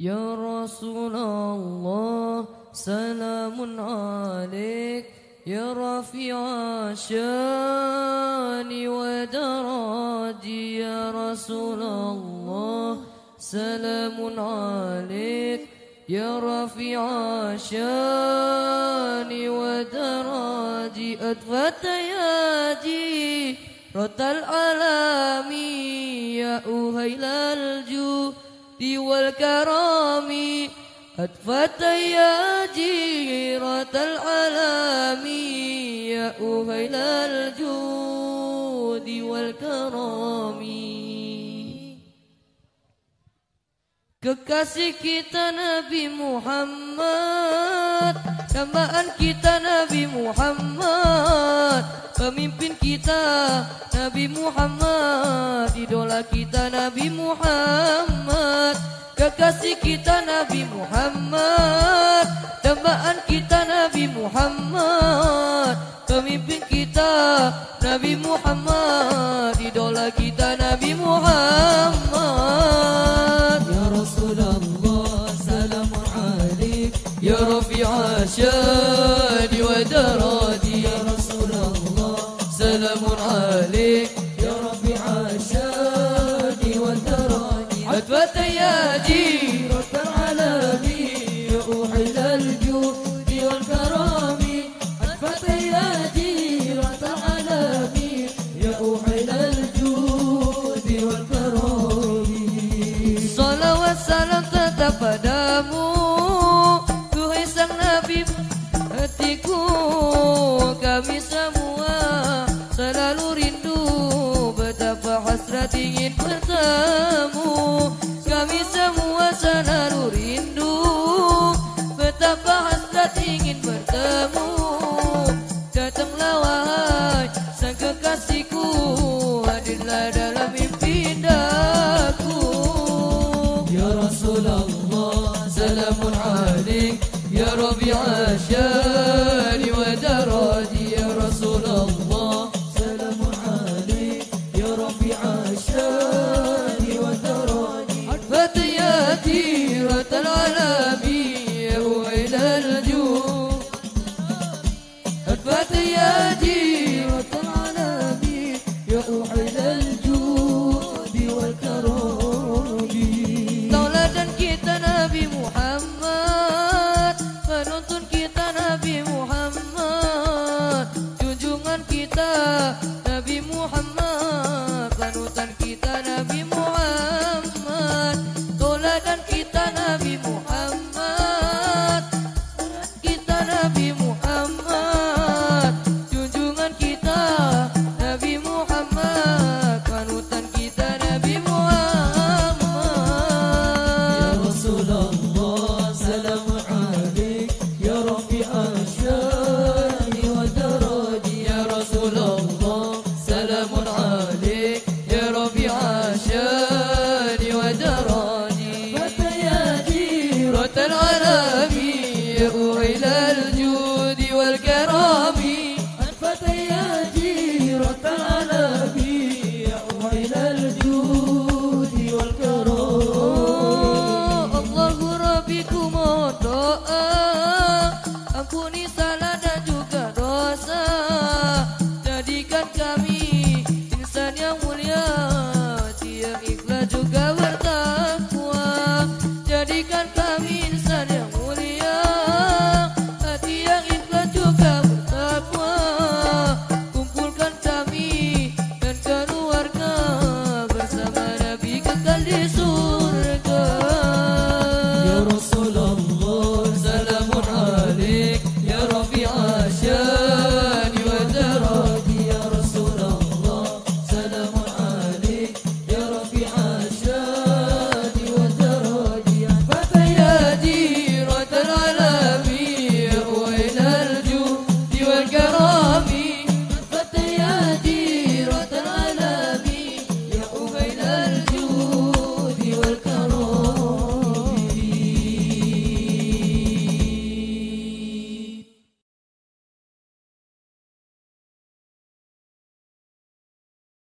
يا رسول الله سلام عليك. يا رفيع الشأن ودراجي يا رسول الله سلام عليك. يا رفيع الشأن ودراجي أدفت ياجي رد العالم يا أهيل الجود والكرام أدفت يا جيرة العالم يا أهيل الجود والكرم Kekasih kita Nabi Muhammad Dambaan kita Nabi Muhammad. Pemimpin kita Nabi Muhammad. Idola kita Nabi Muhammad. Kekasih kita Nabi Muhammad. Dambaan kita رفيع شاني ودرادي يا رسول الله. سلام Kami semua selalu rindu Betapa hasrat ingin bertemu. Kami semua selalu rindu Betapa hasrat ingin bertemu. Datanglah wahai sang kekasihku Hadirlah dalam mimpi indahku Ya Rasulullah Salamun alaik. Ya Rabi'a syari يلجأ إليه